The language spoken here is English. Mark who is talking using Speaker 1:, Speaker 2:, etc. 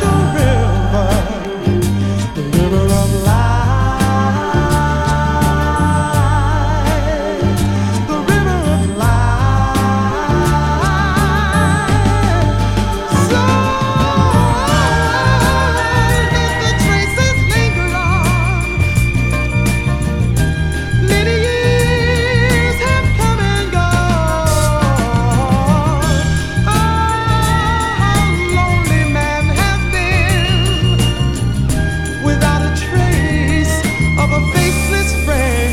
Speaker 1: your friend.